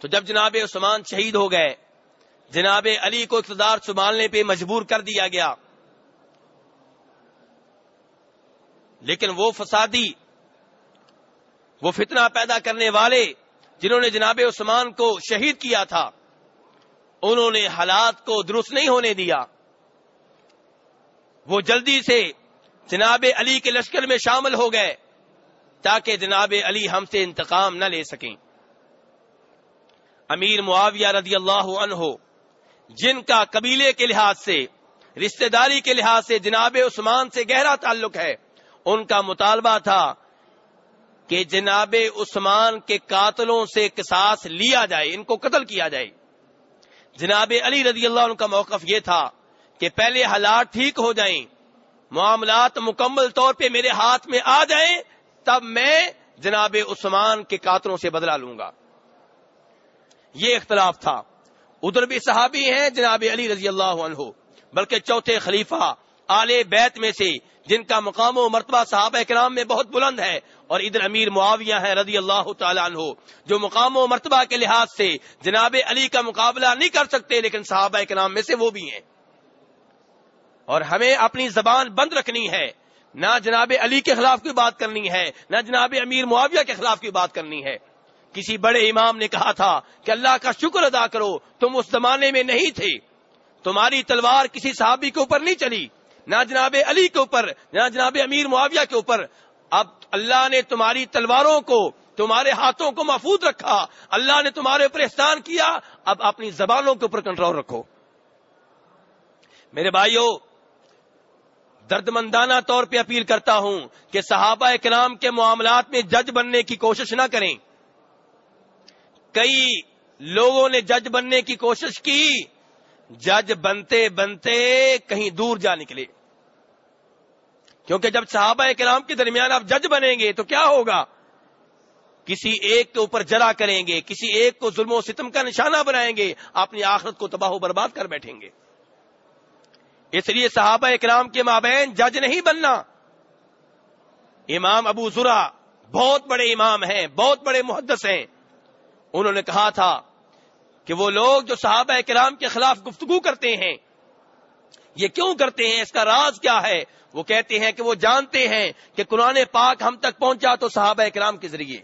تو جب جناب عثمان شہید ہو گئے، جناب علی کو اقتدار سنبھالنے پہ مجبور کر دیا گیا۔ لیکن وہ فسادی، وہ فتنہ پیدا کرنے والے جنہوں نے جناب عثمان کو شہید کیا تھا، انہوں نے حالات کو درست نہیں ہونے دیا۔ وہ جلدی سے جناب علی کے لشکر میں شامل ہو گئے تاکہ جناب علی ہم سے انتقام نہ لے سکیں۔ امیر معاویہ رضی اللہ عنہ، جن کا قبیلے کے لحاظ سے، رشتہ داری کے لحاظ سے جناب عثمان سے گہرا تعلق ہے، ان کا مطالبہ تھا کہ جناب عثمان کے قاتلوں سے قصاص لیا جائے، ان کو قتل کیا جائے۔ جناب علی رضی اللہ عنہ کا موقف یہ تھا کہ پہلے حالات ٹھیک ہو جائیں، معاملات مکمل طور پہ میرے ہاتھ میں آ جائیں، تب میں جناب عثمان کے قاتلوں سے بدلا لوں گا۔ یہ اختلاف تھا۔ ادھر بھی صحابی ہیں جناب علی رضی اللہ عنہ، بلکہ چوتھے خلیفہ آل بیت میں سے، جن کا مقام و مرتبہ صحابہ کرام میں بہت بلند ہے۔ اور ادھر امیر معاویہ ہیں رضی اللہ تعالیٰ عنہ، جو مقام و مرتبہ کے لحاظ سے جناب علی کا مقابلہ نہیں کر سکتے، لیکن صحابہ کرام میں سے وہ بھی ہیں۔ اور ہمیں اپنی زبان بند رکھنی ہے۔ نہ جناب علی کے خلاف کی بات کرنی ہے، نہ جناب امیر معاویہ کے خلاف کی بات کرنی ہے۔ کسی بڑے امام نے کہا تھا کہ اللہ کا شکر ادا کرو، تم اس زمانے میں نہیں تھے۔ تمہاری تلوار کسی صحابی کے اوپر نہیں چلی، نہ جناب علی کے اوپر، نہ جناب امیر معاویہ کے اوپر۔ اب اللہ نے تمہاری تلواروں کو، تمہارے ہاتھوں کو محفوظ رکھا، اللہ نے تمہارے اوپر احسان کیا، اب اپنی زبانوں کے اوپر کنٹرول رکھو۔ میرے بھائیوں درد مندانہ طور پہ اپیل کرتا ہوں کہ صحابہ اکرام کے معاملات میں جج بننے کی کوشش نہ کریں۔ کئی لوگوں نے جج بننے کی کوشش کی۔ جج بنتے بنتے کہیں دور جا نکلے۔ کیونکہ جب صحابہ کرام کے درمیان آپ جج بنیں گے تو کیا ہوگا؟ کسی ایک کے اوپر جرا کریں گے، کسی ایک کو ظلم و ستم کا نشانہ بنائیں گے، اپنی آخرت کو تباہ و برباد کر بیٹھیں گے۔ اس لیے صحابہ اکرام کے مابین جج نہیں بننا۔ امام ابو ذرا بہت بڑے امام ہیں، بہت بڑے محدث ہیں۔ انہوں نے کہا تھا کہ وہ لوگ جو صحابہ کرام کے خلاف گفتگو کرتے ہیں، یہ کیوں کرتے ہیں؟ اس کا راز کیا ہے؟ وہ کہتے ہیں کہ وہ جانتے ہیں کہ قرآن پاک ہم تک پہنچا تو صحابہ کرام کے ذریعے۔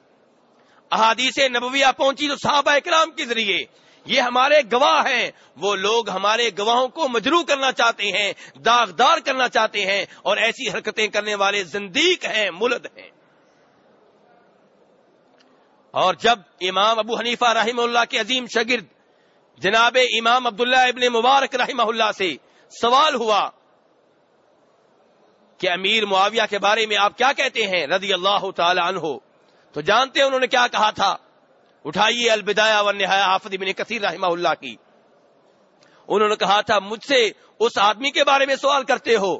احادیث نبویہ پہنچی تو صحابہ کرام کے ذریعے۔ یہ ہمارے گواہ ہیں۔ وہ لوگ ہمارے گواہوں کو مجرو کرنا چاہتے ہیں، داغدار کرنا چاہتے ہیں اور ایسی حرکتیں کرنے والے زندیق ہیں، ملد ہیں۔ اور جب امام ابو حنیفہ رحمہ اللہ کے عظیم شگرد جناب امام عبداللہ ابن مبارک رحمہ اللہ سے سوال ہوا کہ امیر معاویہ کے بارے میں آپ کیا کہتے ہیں رضی اللہ تعالی عنہ، تو جانتے ہیں انہوں نے کیا کہا تھا؟ اٹھائیے البدایا و نہایا حافظ ابن کثیر رحمہ اللہ کی۔ انہوں نے کہا تھا، مجھ سے اس آدمی کے بارے میں سوال کرتے ہو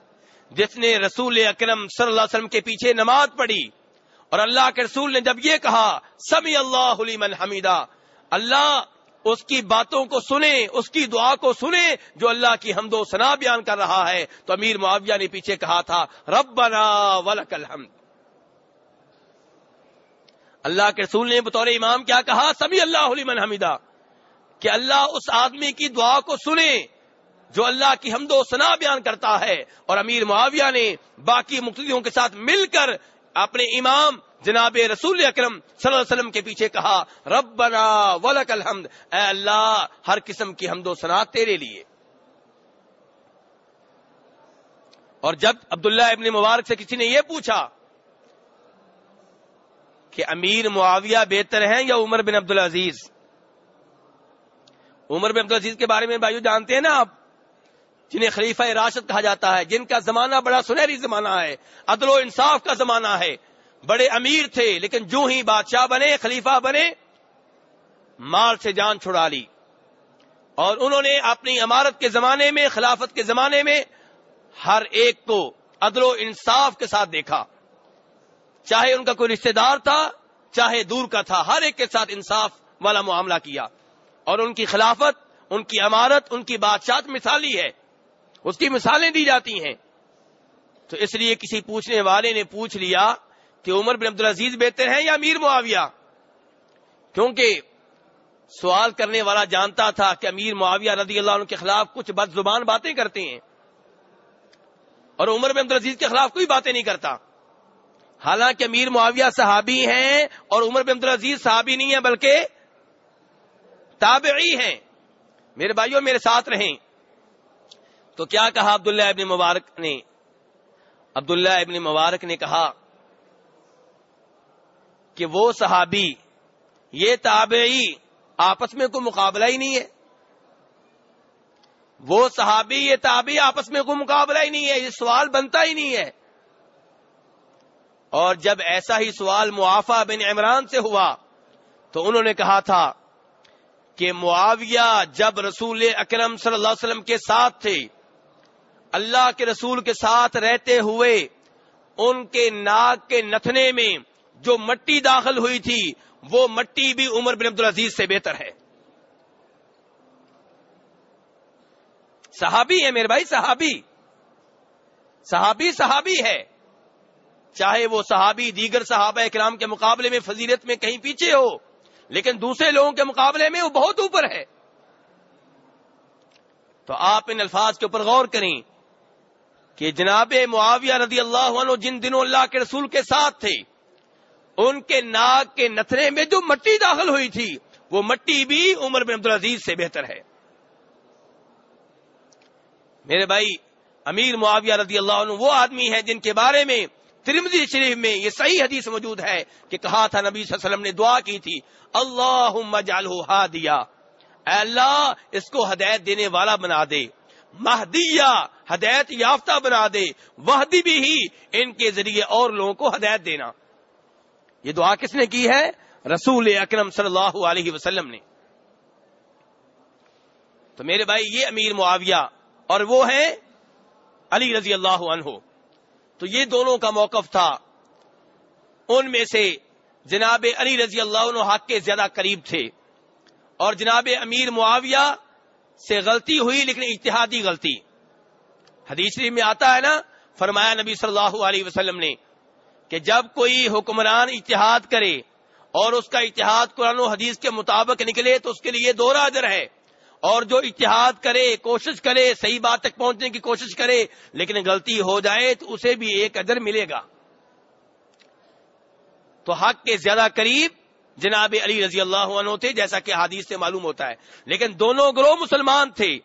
جس نے رسول اکرم صلی اللہ علیہ وسلم کے پیچھے نماز پڑھی۔ اور اللہ کے رسول نے جب یہ کہا سمی اللہ علیمن حمیدہ اللہ اس کی باتوں کو سنے، اس کی دعا کو سنے جو اللہ کی حمد و سنا بیان کر رہا ہے۔ تو امیر معاویہ نے پیچھے کہا تھا، ربنا ولک الحمد۔ اللہ کے رسول نے بطور امام کیا کہا سبھی اللہ علیہ حمیدہ کہ اللہ اس آدمی کی دعا کو سنے جو اللہ کی حمد و سنا بیان کرتا ہے۔ اور امیر معاویہ نے باقی مقتدیوں کے ساتھ مل کر اپنے امام جناب رسول اکرم صلی اللہ علیہ وسلم کے پیچھے کہا، ربنا ولک الحمد، اے اللہ، ہر قسم کی حمد و سنا تیرے لیے۔ اور جب عبداللہ ابن مبارک سے کسی نے یہ پوچھا کہ امیر معاویہ بہتر ہیں یا عمر بن عبد العزیز عمر بن عبد العزیز کے بارے میں بھائیو جانتے ہیں نا آپ؟ جنہیں خلیفہ راشد کہا جاتا ہے، جن کا زمانہ بڑا سنہری زمانہ ہے، عدل و انصاف کا زمانہ ہے۔ بڑے امیر تھے، لیکن جو ہی بادشاہ بنے، خلیفہ بنے، مال سے جان چھڑا لی۔ اور انہوں نے اپنی عمارت کے زمانے میں، خلافت کے زمانے میں ہر ایک کو عدل و انصاف کے ساتھ دیکھا۔ چاہے ان کا کوئی رشتہ دار تھا، چاہے دور کا تھا، ہر ایک کے ساتھ انصاف والا معاملہ کیا۔ اور ان کی خلافت، ان کی عمارت ان کی بادشاہ مثالی ہے۔ اس کی مثالیں دی جاتی ہیں۔ تو اس لیے کسی پوچھنے والے نے پوچھ لیا کہ عمر بن عبد العزیز بہتر ہیں یا امیر معاویہ؟ کیونکہ سوال کرنے والا جانتا تھا کہ امیر معاویہ رضی اللہ عنہ کے خلاف کچھ بد زبان باتیں کرتے ہیں۔ اور عمر بن عبدالعزیز کے خلاف کوئی باتیں نہیں کرتا۔ حالانکہ امیر معاویہ صحابی ہیں اور عمر بن عبدالعزیز صحابی نہیں ہے بلکہ تابعی ہیں۔ میرے بھائیوں، میرے ساتھ رہیں۔ تو کیا کہا عبداللہ ابن مبارک نے؟ عبداللہ ابن مبارک نے کہا کہ وہ صحابی، یہ تابعی آپس میں کوئی مقابلہ ہی نہیں ہے۔ وہ صحابی، یہ تابعی آپس میں کوئی مقابلہ ہی نہیں ہے، یہ سوال بنتا ہی نہیں ہے۔ اور جب ایسا ہی سوال معافہ بن عمران سے ہوا، تو انہوں نے کہا تھا کہ معاویہ جب رسول اکرم صلی اللہ علیہ وسلم کے ساتھ تھے اللہ کے رسول کے ساتھ رہتے ہوئے ان کے ناک کے نتنے میں جو مٹی داخل ہوئی تھی، وہ مٹی بھی عمر بن عبد العزیز سے بہتر ہے۔ صحابی ہے میرے بھائی، صحابی۔ صحابی صحابی ہے۔ چاہے وہ صحابی دیگر صحابہ اکرام کے مقابلے میں فضیلت میں کہیں پیچھے ہو، لیکن دوسرے لوگوں کے مقابلے میں وہ بہت اوپر ہے۔ تو آپ ان الفاظ کے اوپر غور کریں۔ کہ جناب معاویہ رضی اللہ عنہ جن دنوں اللہ کے رسول کے ساتھ تھے، ان کے ناک کے نترے میں جو مٹی داخل ہوئی تھی، وہ مٹی بھی عمر بن عبدالعزیز سے بہتر ہے۔ میرے بھائی، امیر معاویہ رضی اللہ عنہ وہ آدمی ہے جن کے بارے میں ترمزی شریف میں یہ صحیح حدیث موجود ہے کہ کہا تھا نبی صلی اللہ علیہ وسلم نے دعا کی تھی اللہ دیا اللہ، اس کو ہدایت دینے والا بنا دے۔ مہدیہ ہدایت یافتہ بنا دے، وحدی بھی ہی ان کے ذریعے اور لوگوں کو ہدایت دینا۔ یہ دعا کس نے کی ہے؟ رسول اکرم صلی اللہ علیہ وسلم نے۔ تو میرے بھائی، یہ امیر معاویہ اور وہ ہیں علی رضی اللہ عنہ۔ تو یہ دونوں کا موقف تھا۔ ان میں سے جناب علی رضی اللہ عنہ حق کے زیادہ قریب تھے۔ اور جناب امیر معاویہ سے غلطی ہوئی لیکن اتحادی غلطی۔ حدیث میں آتا ہے نا، فرمایا نبی صلی اللہ علیہ وسلم نے کہ جب کوئی حکمران اتحاد کرے اور اس کا اتحاد قرآن و حدیث کے مطابق نکلے تو اس کے لیے دو راجر ہے۔ اور جو اتحاد کرے، کوشش کرے، صحیح بات تک پہنچنے کی کوشش کرے، لیکن غلطی ہو جائے تو اسے بھی ایک ادر ملے گا۔ تو حق کے زیادہ قریب جناب علی رضی اللہ عنہ تھے، جیسا کہ حدیث سے معلوم ہوتا ہے۔ لیکن دونوں گروہ مسلمان تھے،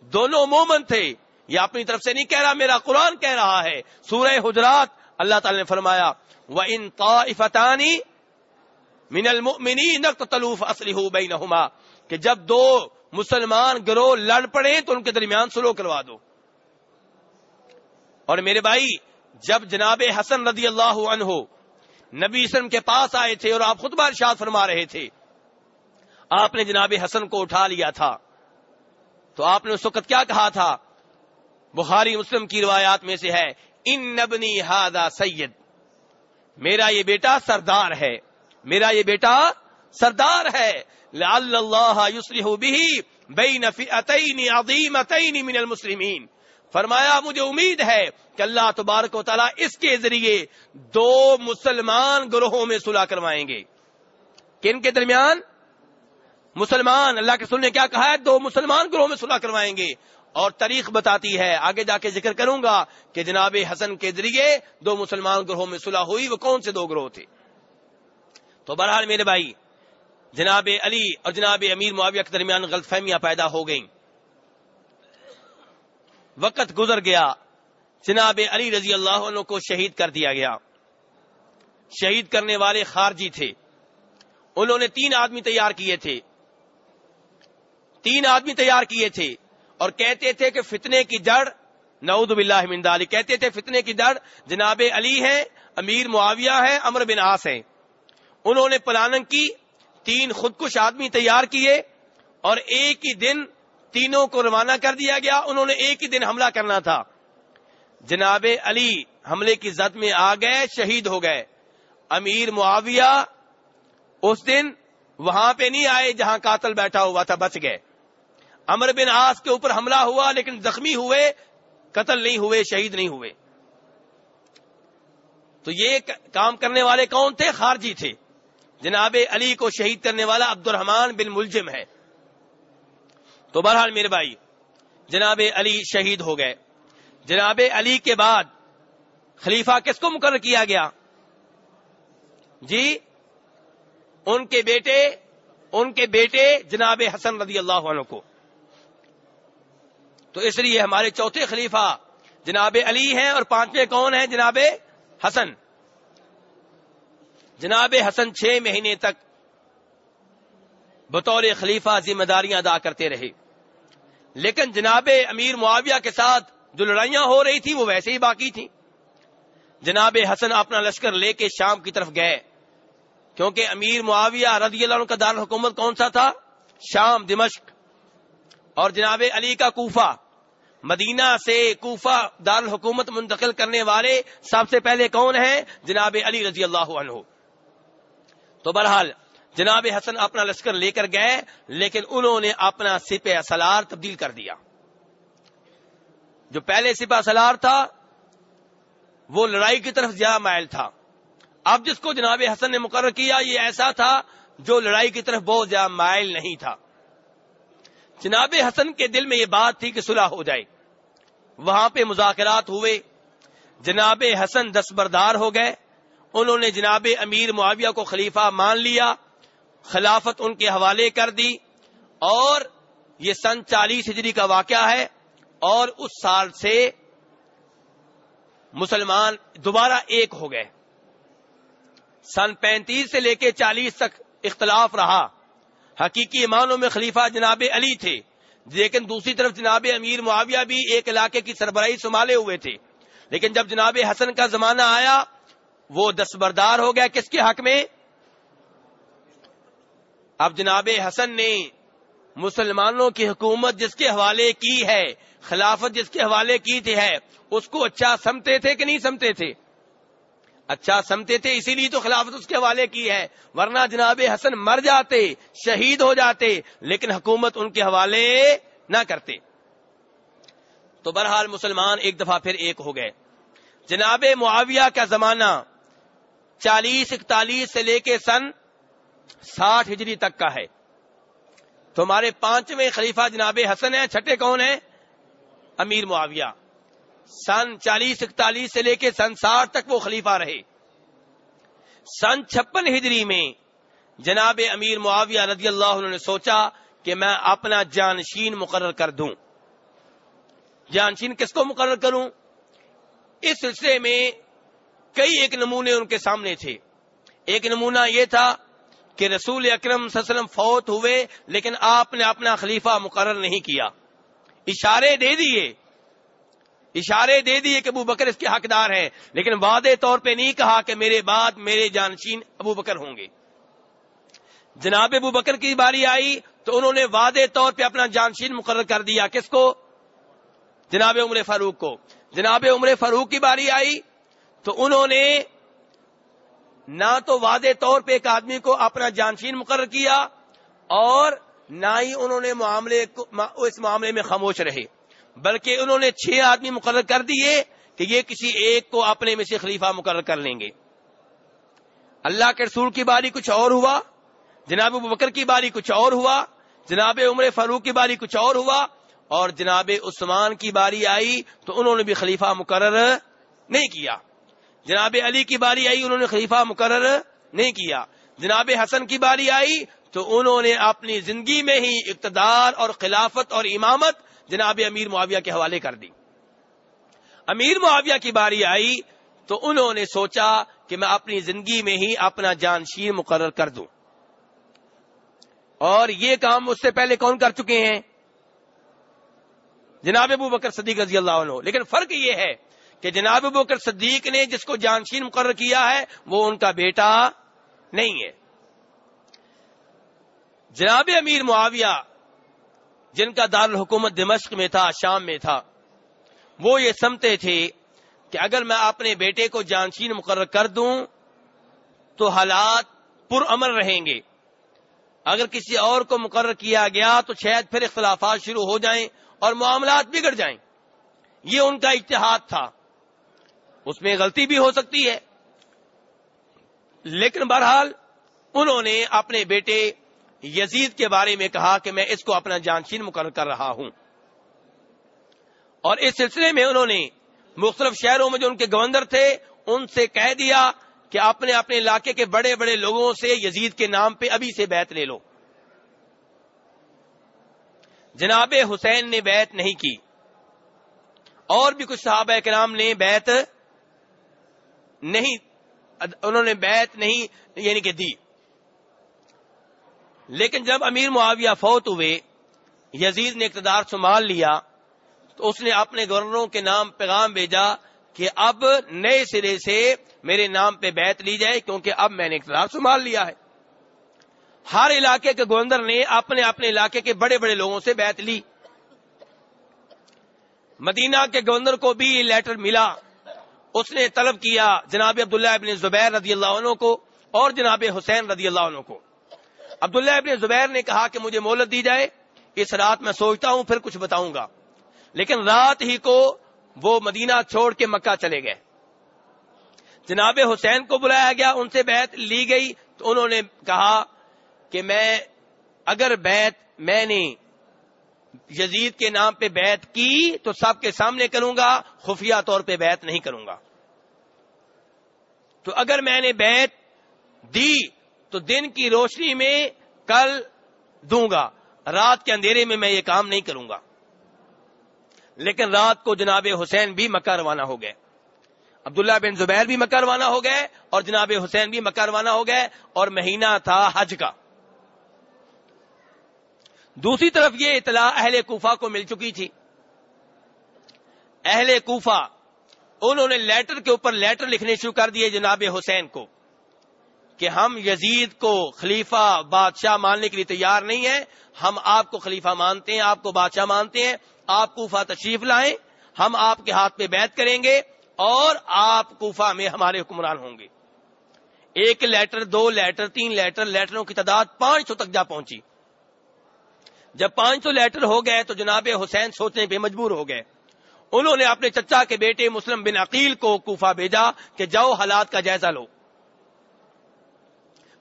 دونوں مومن تھے۔ یہ اپنی طرف سے نہیں کہہ رہا، میرا قرآن کہہ رہا ہے۔ سورہ حجرات، اللہ تعالی نے فرمایا وہ ان طافتانی من المنی نقط تلوف اصلی ہو کہ جب دو مسلمان گروہ لڑ پڑے تو ان کے درمیان سلو کروا دو۔ اور میرے بھائی، جب جناب حسن رضی اللہ عنہ نبی اسلم کے پاس آئے تھے اور آپ خود ارشاد فرما رہے تھے۔ آپ نے جناب حسن کو اٹھا لیا تھا۔ تو آپ نے اس وقت کیا کہا تھا؟ بخاری مسلم کی روایات میں سے ہے، ان نبنی ہادا سید۔ میرا یہ بیٹا سردار ہے۔ میرا یہ بیٹا سردار ہے۔ اللہ من المسلمین۔ فرمایا، مجھے امید ہے کہ اللہ تبارک و تعالیٰ اس کے ذریعے دو مسلمان گروہوں میں صلح کروائیں گے۔ کن کے درمیان؟ مسلمان، اللہ کے سننے کیا کہا ہے؟ دو مسلمان گروہ میں صلح کروائیں گے۔ اور تاریخ بتاتی ہے، آگے جا کے ذکر کروں گا کہ جناب حسن کے ذریعے دو مسلمان گروہوں میں صلح ہوئی، وہ کون سے دو گروہ تھے؟ تو بہرحال میرے بھائی، جناب علی اور جناب امیر معاویہ کے درمیان غلط فہمیاں پیدا ہو گئیں۔ وقت گزر گیا، جناب علی رضی اللہ عنہ کو شہید کر دیا گیا۔ شہید کرنے والے خارجی تھے۔ انہوں نے تین آدمی تیار کیے تھے۔ تین آدمی تیار کیے تھے اور کہتے تھے کہ فتنے کی جڑ، نعوذ باللہ من دالی کہتے تھے فتنے کی جڑ جناب علی ہیں، امیر معاویہ ہے امر بن آس ہیں۔ انہوں نے پلاننگ کی، تین خودکش آدمی تیار کیے اور ایک ہی دن تینوں کو روانہ کر دیا گیا، انہوں نے ایک ہی دن حملہ کرنا تھا۔ جناب علی حملے کی زد میں آ گئے، شہید ہو گئے۔ امیر معاویہ اس دن وہاں پہ نہیں آئے جہاں قاتل بیٹھا ہوا تھا، بچ گئے۔ امر بن آس کے اوپر حملہ ہوا، لیکن زخمی ہوئے، قتل نہیں ہوئے، شہید نہیں ہوئے۔ تو یہ کام کرنے والے کون تھے؟ خارجی تھے۔ جناب علی کو شہید کرنے والا عبد الرحمان بن ملجم ہے۔ تو بہرحال میرے بھائی، جناب علی شہید ہو گئے۔ جناب علی کے بعد خلیفہ کس کو مقرر کیا گیا؟ جی ان کے بیٹے، ان کے بیٹے جناب حسن رضی اللہ عنہ کو۔ تو اس لیے ہمارے چوتھے خلیفہ جناب علی ہیں اور پانچویں کون ہیں؟ جناب حسن۔ جناب حسن چھ مہینے تک بطور خلیفہ ذمہ داریاں ادا کرتے رہے۔ لیکن جناب امیر معاویہ کے ساتھ جو لڑائیاں ہو رہی تھی وہ ویسے ہی باقی تھیں۔ جناب حسن اپنا لشکر لے کے شام کی طرف گئے۔ کیونکہ امیر معاویہ رضی اللہ عنہ کا دار حکومت کون سا تھا؟ شام، دمشق۔ اور جناب علی کا کوفہ۔ مدینہ سے کوفہ دار الحکومت منتقل کرنے والے سب سے پہلے کون ہیں؟ جناب علی رضی اللہ عنہ۔ تو بہرحال جناب حسن اپنا لشکر لے کر گئے، لیکن انہوں نے اپنا سپہ سلار تبدیل کر دیا۔ جو پہلے سپہ سلار تھا، وہ لڑائی کی طرف زیادہ مائل تھا۔ اب جس کو جناب حسن نے مقرر کیا، یہ ایسا تھا جو لڑائی کی طرف بہت زیادہ مائل نہیں تھا۔ جناب حسن کے دل میں یہ بات تھی کہ صلح ہو جائے۔ وہاں پہ مذاکرات ہوئے۔ جناب حسن دس بردار ہو گئے۔ انہوں نے جناب امیر معاویہ کو خلیفہ مان لیا۔ خلافت ان کے حوالے کر دی اور یہ سن چالیس ہجری کا واقعہ ہے اور اس سال سے مسلمان دوبارہ ایک ہو گئے۔ سن پینتیس سے لے کے چالیس تک اختلاف رہا۔ حقیقی معنوں میں خلیفہ جناب علی تھے، لیکن دوسری طرف جناب امیر معاویہ بھی ایک علاقے کی سربراہی سنبھالے ہوئے تھے۔ لیکن جب جناب حسن کا زمانہ آیا، وہ دستبردار ہو گیا۔ کس کے حق میں؟ اب جناب حسن نے مسلمانوں کی حکومت جس کے حوالے کی ہے، خلافت جس کے حوالے کی تھی ہے، اس کو اچھا سمتے تھے کہ نہیں سمتے تھے؟ اچھا سمتے تھے، اسی لیے تو خلافت اس کے حوالے کی ہے۔ ورنہ جناب حسن مر جاتے، شہید ہو جاتے، لیکن حکومت ان کے حوالے نہ کرتے۔ تو بہرحال مسلمان ایک دفعہ پھر ایک ہو گئے۔ جناب معاویہ کا زمانہ چالیس اکتالیس سے لے کے سن ساٹھ ہجری تک کا ہے۔ تو ہمارے پانچویں خلیفہ جناب حسن ہیں، چھٹے کون ہیں؟ امیر معاویہ۔ سن چالیس اکتالیس سے لے کے سن ساٹھ تک وہ خلیفہ رہے۔ سن چھپن ہجری میں جناب امیر معاویہ رضی اللہ عنہ نے سوچا کہ میں اپنا جانشین مقرر کر دوں۔ جانشین کس کو مقرر کروں؟ اس سلسلے میں کئی ایک نمونے ان کے سامنے تھے۔ ایک نمونہ یہ تھا کہ رسول اکرم صلی اللہ علیہ وسلم فوت ہوئے، لیکن آپ نے اپنا خلیفہ مقرر نہیں کیا۔ اشارے دے دیے۔ اشارے دے دیے کہ ابو بکر اس کے حقدار ہیں، لیکن وعدے طور پہ نہیں کہا کہ میرے بعد میرے جانشین ابو بکر ہوں گے۔ جناب ابو بکر کی باری آئی تو انہوں نے وعدے طور پہ اپنا جانشین مقرر کر دیا۔ کس کو؟ جناب عمر فاروق کو۔ جناب عمر فاروق کی باری آئی تو انہوں نے نہ تو واضح طور پہ ایک آدمی کو اپنا جانشین مقرر کیا اور نہ ہی انہوں نے معاملے اس معاملے میں خاموش رہے، بلکہ انہوں نے چھ آدمی مقرر کر دیے کہ یہ کسی ایک کو اپنے میں سے خلیفہ مقرر کر لیں گے۔ اللہ کے رسول کی باری کچھ اور ہوا، جناب بکر کی باری کچھ اور ہوا، جناب عمر فاروق کی باری کچھ اور ہوا، اور جناب عثمان کی باری آئی تو انہوں نے بھی خلیفہ مقرر نہیں کیا۔ جناب علی کی باری آئی، انہوں نے خلیفہ مقرر نہیں کیا۔ جناب حسن کی باری آئی، تو انہوں نے اپنی زندگی میں ہی اقتدار اور خلافت اور امامت جناب امیر معاویہ کے حوالے کر دی۔ امیر معاویہ کی باری آئی، تو انہوں نے سوچا کہ میں اپنی زندگی میں ہی اپنا جانشین مقرر کر دوں۔ اور یہ کام اس سے پہلے کون کر چکے ہیں؟ جناب ابو بکر صدیق رضی اللہ عنہ۔ لیکن فرق یہ ہے کہ جناب بکر صدیق نے جس کو جانشین مقرر کیا ہے، وہ ان کا بیٹا نہیں ہے۔ جناب امیر معاویہ، جن کا دارالحکومت دمشق میں تھا، شام میں تھا، وہ یہ سمتے تھے کہ اگر میں اپنے بیٹے کو جانشین مقرر کر دوں، تو حالات پر امر رہیں گے۔ اگر کسی اور کو مقرر کیا گیا، تو شاید پھر اختلافات شروع ہو جائیں اور معاملات بگڑ جائیں۔ یہ ان کا اتحاد تھا۔ اس میں غلطی بھی ہو سکتی ہے۔ لیکن بہرحال انہوں نے اپنے بیٹے یزید کے بارے میں کہا کہ میں اس کو اپنا جانشین مقرر کر رہا ہوں۔ اور اس سلسلے میں انہوں نے مختلف شہروں میں جو ان کے گورنر تھے، ان سے کہہ دیا کہ اپنے اپنے علاقے کے بڑے بڑے لوگوں سے یزید کے نام پہ ابھی سے بیت لے لو۔ جناب حسین نے بیت نہیں کی۔ اور بھی کچھ صحابہ کرام نے بیت نہیں انہوں نے بیت نہیں یعنی کہ دی۔ لیکن جب امیر معاویہ فوت ہوئے، یزید نے اقتدار سنبھال لیا، تو اس نے اپنے گورنروں کے نام پیغام بھیجا کہ اب نئے سرے سے میرے نام پہ بیت لی جائے، کیونکہ اب میں نے اقتدار سنبھال لیا ہے۔ ہر علاقے کے گورنر نے اپنے اپنے علاقے کے بڑے بڑے لوگوں سے بیت لی۔ مدینہ کے گورنر کو بھی لیٹر ملا۔ اس نے طلب کیا جناب عبداللہ ابن زبیر رضی اللہ عنہ کو اور جناب حسین رضی اللہ عنہ کو۔ عبداللہ ابن زبیر نے کہا کہ مجھے مولت دی جائے، اس رات میں سوچتا ہوں، پھر کچھ بتاؤں گا۔ لیکن رات ہی کو وہ مدینہ چھوڑ کے مکہ چلے گئے۔ جناب حسین کو بلایا گیا، ان سے بیت لی گئی۔ تو انہوں نے کہا کہ میں، اگر بیت میں نے یزید کے نام پہ بیت کی، تو سب کے سامنے کروں گا، خفیہ طور پہ بیت نہیں کروں گا۔ تو اگر میں نے بیت دی تو دن کی روشنی میں کل دوں گا۔ رات کے اندھیرے میں میں یہ کام نہیں کروں گا۔ لیکن رات کو جناب حسین بھی مکہ روانہ ہو گئے۔ عبداللہ بن زبیر بھی مکہ روانہ ہو گئے اور جناب حسین بھی مکہ روانہ ہو گئے اور مہینہ تھا حج کا۔ دوسری طرف یہ اطلاع اہل کوفہ کو مل چکی تھی۔ اہل کوفہ انہوں نے لیٹر کے اوپر لیٹر لکھنے شروع کر دیے جناب حسین کو کہ ہم یزید کو خلیفہ بادشاہ ماننے کے لیے تیار نہیں ہیں، ہم آپ کو خلیفہ مانتے ہیں، آپ کو بادشاہ مانتے ہیں، آپ کوفہ تشریف لائیں، ہم آپ کے ہاتھ پہ بیت کریں گے اور آپ کوفہ میں ہمارے حکمران ہوں گے۔ ایک لیٹر، دو لیٹر، تین لیٹر، لیٹروں کی تعداد پانچ سو تک جا پہنچی۔ جب پانچ سو لیٹر ہو گئے تو جناب حسین سوچنے پہ مجبور ہو گئے۔ انہوں نے اپنے چچا کے بیٹے مسلم بن عقیل کو کوفہ بھیجا کہ جاؤ حالات کا جائزہ لو۔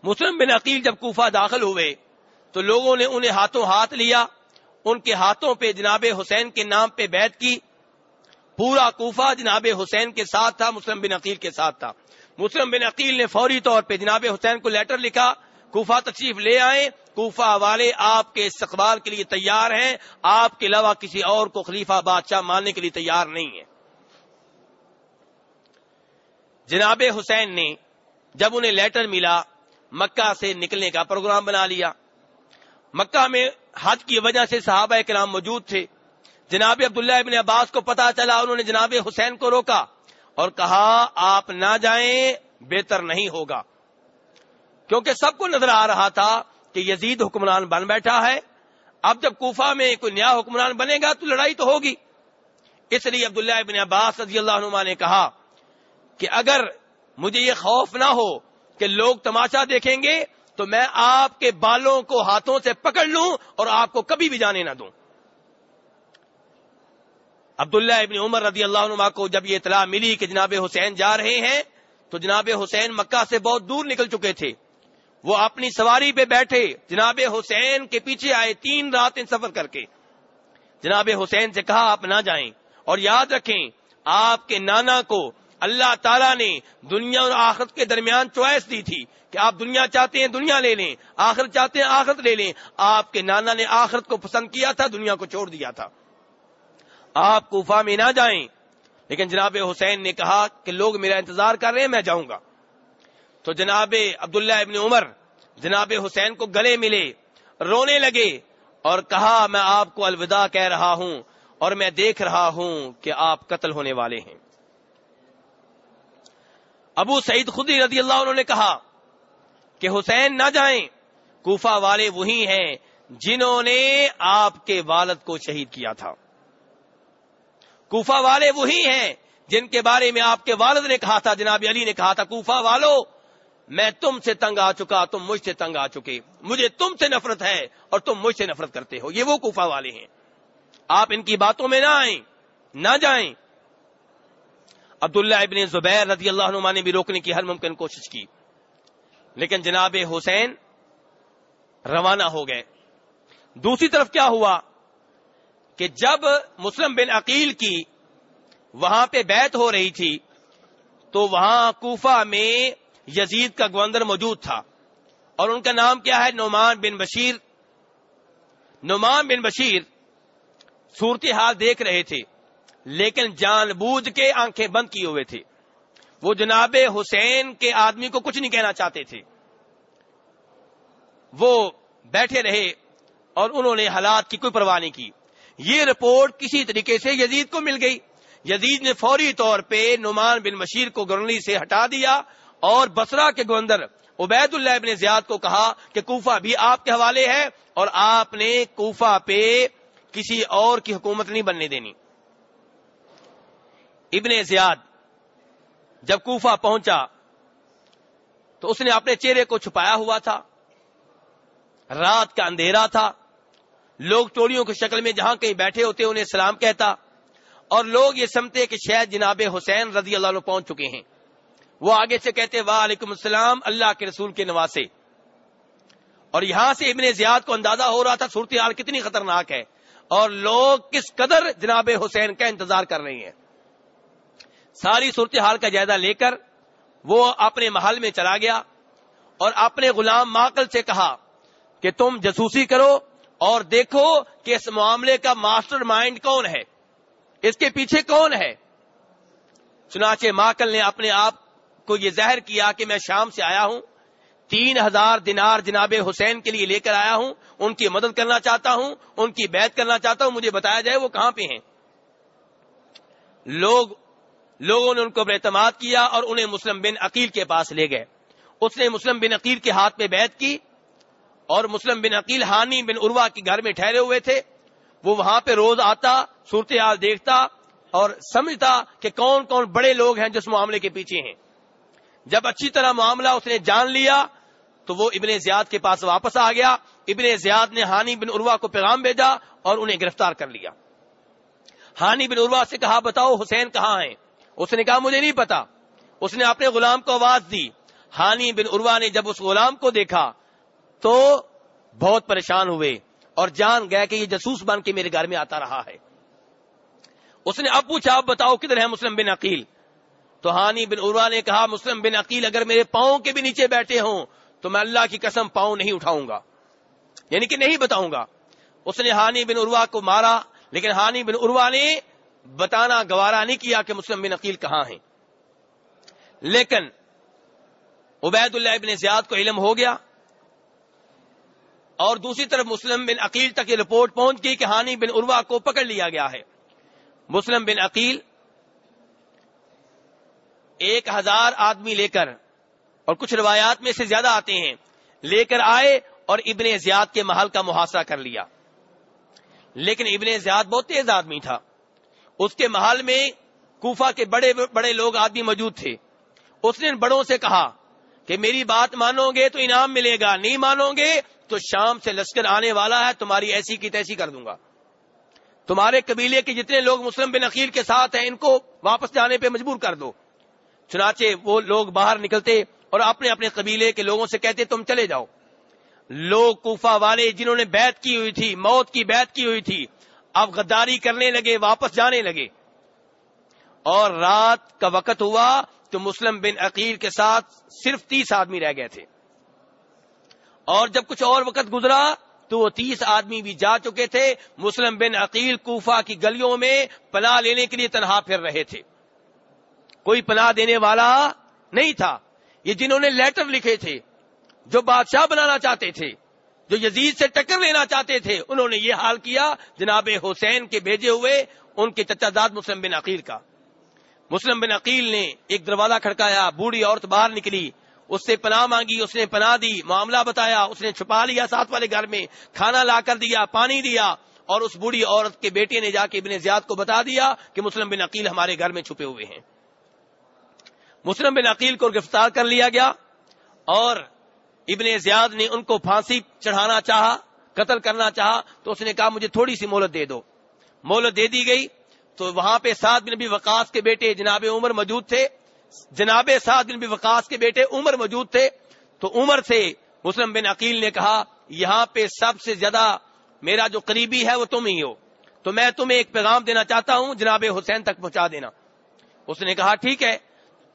مسلم بن عقیل جب کوفہ داخل ہوئے تو لوگوں نے انہیں ہاتھوں ہاتھ لیا، ان کے ہاتھوں پہ جناب حسین کے نام پہ بیت کی۔ پورا کوفہ جناب حسین کے ساتھ تھا، مسلم بن عقیل کے ساتھ تھا۔ مسلم بن عقیل نے فوری طور پہ جناب حسین کو لیٹر لکھا کوفہ تشریف لے آئے کوفہ والے آپ کے استقبال کے لیے تیار ہیں، آپ کے علاوہ کسی اور کو خلیفہ بادشاہ ماننے کے لیے تیار نہیں ہے جناب حسین نے جب انہیں لیٹر ملا، مکہ سے نکلنے کا پروگرام بنا لیا۔ مکہ میں حج کی وجہ سے صحابہ کرام موجود تھے۔ جناب عبداللہ ابن عباس کو پتا چلا، انہوں نے جناب حسین کو روکا اور کہا، آپ نہ جائیں، بہتر نہیں ہوگا۔ کیونکہ سب کو نظر آ رہا تھا کہ یزید حکمران بن بیٹھا ہے۔ اب جب کوفہ میں کوئی نیا حکمران بنے گا تو لڑائی تو ہوگی۔ اس لیے عبداللہ ابن عباس رضی اللہ عنہ نے کہا کہ اگر مجھے یہ خوف نہ ہو کہ لوگ تماشا دیکھیں گے، تو میں آپ کے بالوں کو ہاتھوں سے پکڑ لوں اور آپ کو کبھی بھی جانے نہ دوں۔ عبداللہ ابن عمر رضی اللہ عنہ کو جب یہ اطلاع ملی کہ جناب حسین جا رہے ہیں، تو جناب حسین مکہ سے بہت دور نکل چکے تھے۔ وہ اپنی سواری پہ بیٹھے جناب حسین کے پیچھے آئے تین رات سفر کر کے۔ جناب حسین سے کہا، آپ نہ جائیں۔ اور یاد رکھیں، آپ کے نانا کو اللہ تعالیٰ نے دنیا اور آخرت کے درمیان چوائس دی تھی کہ آپ دنیا چاہتے ہیں، دنیا لے لیں۔ آخرت چاہتے ہیں، آخرت لے لیں۔ آپ کے نانا نے آخرت کو پسند کیا تھا، دنیا کو چھوڑ دیا تھا۔ آپ کوفہ میں نہ جائیں۔ لیکن جناب حسین نے کہا کہ لوگ میرا انتظار کر رہے ہیں، میں جاؤں گا۔ تو جناب عبداللہ ابن عمر جناب حسین کو گلے ملے، رونے لگے اور کہا، میں آپ کو الوداع کہہ رہا ہوں اور میں دیکھ رہا ہوں کہ آپ قتل ہونے والے ہیں۔ ابو سعید خدی رضی اللہ عنہ نے کہا کہ حسین نہ جائیں، کوفہ والے وہی ہیں جنہوں نے آپ کے والد کو شہید کیا تھا۔ کوفہ والے وہی ہیں جن کے بارے میں آپ کے والد نے کہا تھا، جناب علی نے کہا تھا، کوفہ والو میں تم سے تنگ آ چکا، تم مجھ سے تنگ آ چکے۔ مجھے تم سے نفرت ہے اور تم مجھ سے نفرت کرتے ہو۔ یہ وہ کوفہ والے ہیں۔ آپ ان کی باتوں میں نہ آئیں، نہ جائیں۔ عبداللہ ابن زبیر رضی اللہ عنہ نے بھی روکنے کی ہر ممکن کوشش کی۔ لیکن جناب حسین روانہ ہو گئے۔ دوسری طرف کیا ہوا کہ جب مسلم بن عقیل کی وہاں پہ بیت ہو رہی تھی، تو وہاں کوفہ میں یزید کا گوندر موجود تھا۔ اور ان کا نام کیا ہے؟ نعمان بن بشیر۔ نعمان بن بشیر صورتحال دیکھ رہے تھے، لیکن جان بوجھ کے آنکھیں بند کیے ہوئے تھے۔ وہ جناب حسین کے آدمی کو کچھ نہیں کہنا چاہتے تھے۔ وہ بیٹھے رہے اور انہوں نے حالات کی کوئی پرواہ نہیں کی۔ یہ رپورٹ کسی طریقے سے یزید کو مل گئی۔ یزید نے فوری طور پہ نعمان بن مشیر کو گرنلی سے ہٹا دیا اور بسرا کے گوندر عبید اللہ ابن زیاد کو کہا کہ کوفہ بھی آپ کے حوالے ہے اور آپ نے کوفہ پہ کسی اور کی حکومت نہیں بننے دینی۔ ابن زیاد جب کوفہ پہنچا تو اس نے اپنے چہرے کو چھپایا ہوا تھا۔ رات کا اندھیرا تھا۔ لوگ ٹولیوں کی شکل میں جہاں کہیں بیٹھے ہوتے انہیں سلام کہتا اور لوگ یہ سمتے کہ شاید جناب حسین رضی اللہ عنہ پہنچ چکے ہیں۔ وہ آگے سے کہتے وعلیکم السلام، اللہ کے رسول کے نواسے۔ اور یہاں سے ابن زیاد کو اندازہ ہو رہا تھا صورتحال کتنی خطرناک ہے۔ اور لوگ کس قدر جناب حسین کا انتظار کر رہے ہیں۔ ساری صورتحال کا جائزہ لے کر وہ اپنے محل میں چلا گیا اور اپنے غلام ماکل سے کہا کہ تم جسوسی کرو اور دیکھو کہ اس معاملے کا ماسٹر مائنڈ کون ہے۔ اس کے پیچھے کون ہے؟ چنانچہ ماکل نے اپنے آپ کو یہ ظاہر کیا کہ میں شام سے آیا ہوں، تین ہزار دینار جناب حسین کے لیے لے کر آیا ہوں، ان کی مدد کرنا چاہتا ہوں، ان کی بیعت کرنا چاہتا ہوں، مجھے بتایا جائے وہ کہاں پہ ہیں۔ لوگ، لوگوں نے ان کو اعتماد کیا اور انہیں مسلم بن عقیل کے پاس لے گئے۔ اس نے مسلم بن عقیل کے ہاتھ پہ بیعت کی اور مسلم بن عقیل ہانی بن اروا کے گھر میں ٹھہرے ہوئے تھے۔ وہ وہاں پہ روز آتا، صورتحال دیکھتا اور سمجھتا کہ کون کون بڑے لوگ ہیں جس معاملے کے پیچھے ہیں۔ جب اچھی طرح معاملہ اس نے جان لیا، تو وہ ابن زیاد کے پاس واپس آ گیا۔ ابن زیاد نے ہانی بن اروا کو پیغام بھیجا اور انہیں گرفتار کر لیا۔ ہانی بن اروا سے کہا، بتاؤ حسین کہاں ہیں؟ اس نے کہا، مجھے نہیں پتا۔ اس نے اپنے غلام کو آواز دی۔ ہانی بن اروا نے جب اس غلام کو دیکھا، تو بہت پریشان ہوئے اور جان گیا کہ یہ جسوس بن کے میرے گھر میں آتا رہا ہے۔ اس نے اب پوچھا، اب بتاؤ کدھر ہے مسلم بن عقیل؟ تو ہانی بن عروا نے کہا، مسلم بن عقیل اگر میرے پاؤں کے بھی نیچے بیٹھے ہوں، تو میں اللہ کی قسم پاؤں نہیں اٹھاؤں گا۔ یعنی کہ نہیں بتاؤں گا۔ اس نے ہانی بن عروا کو مارا، لیکن ہانی بن عروا نے بتانا، گوارا نہیں کیا کہ مسلم بن عقیل کہاں ہیں۔ لیکن عبید اللہ ابن زیاد کو علم ہو گیا اور دوسری طرف مسلم بن عقیل تک یہ رپورٹ پہنچ گئی کہ ہانی بن عروا کو پکڑ لیا گیا ہے۔ مسلم بن عقیل ایک ہزار آدمی لے کر، اور کچھ روایات میں سے زیادہ آتے ہیں، لے کر آئے اور ابن زیاد کے محل کا محاصرہ کر لیا۔ لیکن ابن زیاد بہت تیز آدمی تھا۔ اس کے محل میں کوفہ کے بڑے بڑے لوگ آدمی موجود تھے۔ اس نے بڑوں سے کہا کہ میری بات مانو گے تو انعام ملے گا، نہیں مانو گے تو شام سے لشکر آنے والا ہے، تمہاری ایسی کی تیسی کر دوں گا۔ تمہارے قبیلے کے جتنے لوگ مسلم بن عقیل کے ساتھ ہیں، ان کو واپس جانے پہ مجبور کر دو۔ چنانچہ وہ لوگ باہر نکلتے اور اپنے اپنے قبیلے کے لوگوں سے کہتے تم چلے جاؤ۔ لوگ کوفہ والے جنہوں نے بیعت کی ہوئی تھی، موت کی بیعت کی ہوئی تھی، اب غداری کرنے لگے، واپس جانے لگے۔ اور رات کا وقت ہوا تو مسلم بن عقیل کے ساتھ صرف تیس آدمی رہ گئے تھے۔ اور جب کچھ اور وقت گزرا تو وہ تیس آدمی بھی جا چکے تھے۔ مسلم بن عقیل کوفہ کی گلیوں میں پناہ لینے کے لیے تنہا پھر رہے تھے۔ کوئی پناہ دینے والا نہیں تھا۔ یہ جنہوں نے لیٹر لکھے تھے، جو بادشاہ بنانا چاہتے تھے، جو یزید سے ٹکر لینا چاہتے تھے، انہوں نے یہ حال کیا۔ جناب حسین کے بھیجے ہوئے ان کے چچا داد مسلم بن عقیل کا۔ مسلم بن عقیل نے ایک دروازہ کھڑکایا، بوڑھی عورت باہر نکلی۔ اس سے پناہ مانگی، اس نے پناہ دی، معاملہ بتایا۔ اس نے چھپا لیا ساتھ والے گھر میں، کھانا لا کر دیا، پانی دیا۔ اور اس بوڑھی عورت کے بیٹے نے جا کے ابن زیاد کو بتا دیا کہ مسلم بن عقیل ہمارے گھر میں چھپے ہوئے ہیں۔ مسلم بن عقیل کو گرفتار کر لیا گیا اور ابن زیاد نے ان کو پھانسی چڑھانا چاہا، قتل کرنا چاہا، تو اس نے کہا مجھے تھوڑی سی مہلت دے دو۔ مہلت دے دی گئی، تو وہاں پہ سات بن نبی وقاص کے بیٹے جناب عمر موجود تھے۔ جناب سات بن نبی وقاص کے بیٹے عمر موجود تھے۔ تو عمر سے مسلم بن عقیل نے کہا، یہاں پہ سب سے زیادہ میرا جو قریبی ہے وہ تم ہی ہو۔ تو میں تمہیں ایک پیغام دینا چاہتا ہوں، جناب حسین تک پہنچا دینا۔ اس نے کہا، ٹھیک ہے۔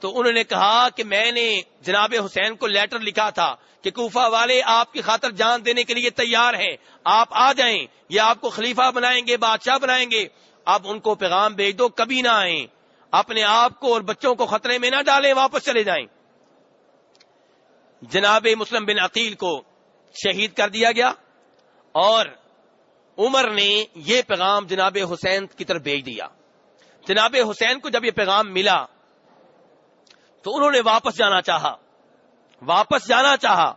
تو انہوں نے کہا کہ میں نے جناب حسین کو لیٹر لکھا تھا کہ کوفہ والے آپ کی خاطر جان دینے کے لیے تیار ہیں۔ آپ آ جائیں یا آپ کو خلیفہ بنائیں گے، بادشاہ بنائیں گے۔ آپ ان کو پیغام بھیج دو، کبھی نہ آئیں۔ اپنے آپ کو اور بچوں کو خطرے میں نہ ڈالیں، واپس چلے جائیں۔ جناب مسلم بن عقیل کو شہید کر دیا گیا اور عمر نے یہ پیغام جناب حسین کی طرف بھیج دیا۔ جناب حسین کو جب یہ پیغام ملا تو انہوں نے واپس جانا چاہا۔ واپس جانا چاہا۔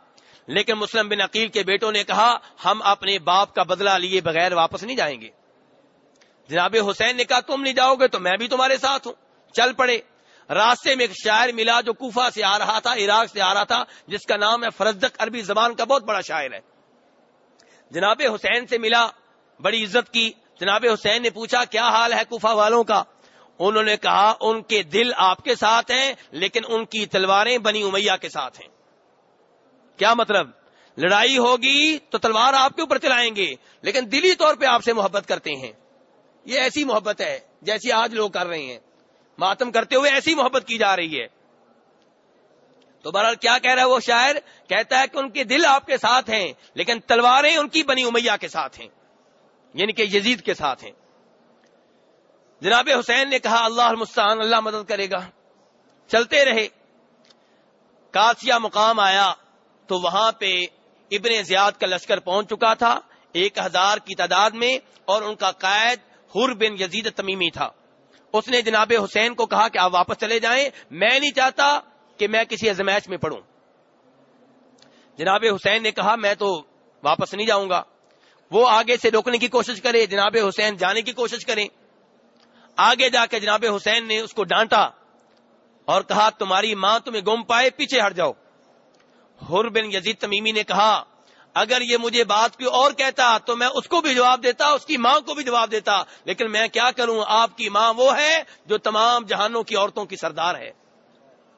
لیکن مسلم بن عقیل کے بیٹوں نے کہا، ہم اپنے باپ کا بدلہ لیے بغیر واپس نہیں جائیں گے۔ جناب حسین نے کہا، تم نہیں جاؤ گے تو میں بھی تمہارے ساتھ ہوں۔ چل پڑے۔ راستے میں ایک شاعر ملا جو کوفہ سے آ رہا تھا، عراق سے آ رہا تھا، جس کا نام ہے فرزدق عربی زبان کا بہت بڑا شاعر ہے۔ جناب حسین سے ملا، بڑی عزت کی۔ جناب حسین نے پوچھا، کیا حال ہے کوفہ والوں کا؟ انہوں نے کہا ان کے دل آپ کے ساتھ ہیں، لیکن ان کی تلواریں بنی امیہ کے ساتھ ہیں۔ کیا مطلب؟ لڑائی ہوگی تو تلوار آپ کے اوپر چلائیں گے، لیکن دلی طور پہ آپ سے محبت کرتے ہیں۔ یہ ایسی محبت ہے جیسی آج لوگ کر رہے ہیں۔ ماتم کرتے ہوئے ایسی محبت کی جا رہی ہے۔ تو بہرحال کیا کہہ رہا ہے وہ شاعر؟ کہتا ہے کہ ان کے دل آپ کے ساتھ ہیں، لیکن تلواریں ان کی بنی امیہ کے ساتھ ہیں یعنی کہ یزید کے ساتھ ہیں۔ جناب حسین نے کہا، اللہ المستان اللہ مدد کرے گا۔ چلتے رہے۔ کاسیا مقام آیا تو وہاں پہ ابن زیاد کا لشکر پہنچ چکا تھا۔ ایک ہزار کی تعداد میں اور ان کا قائد ہر بن یزید تمیمی تھا۔ اس نے جناب حسین کو کہا کہ آپ واپس چلے جائیں۔ میں نہیں چاہتا کہ میں کسی ازمائش میں پڑھوں۔ جناب حسین نے کہا، میں تو واپس نہیں جاؤں گا۔ وہ آگے سے روکنے کی کوشش کرے، جناب حسین جانے کی کوشش کریں۔ آگے جا کے جناب حسین نے اس کو ڈانٹا اور کہا، تمہاری ماں تمہیں گم پائے، پیچھے ہٹ جاؤ۔ ہر بن یزید تمیمی نے کہا، اگر یہ مجھے بات کی اور کہتا تو میں اس کو بھی جواب دیتا، اس کی ماں کو بھی جواب دیتا۔ لیکن میں کیا کروں؟ آپ کی ماں وہ ہے جو تمام جہانوں کی عورتوں کی سردار ہے۔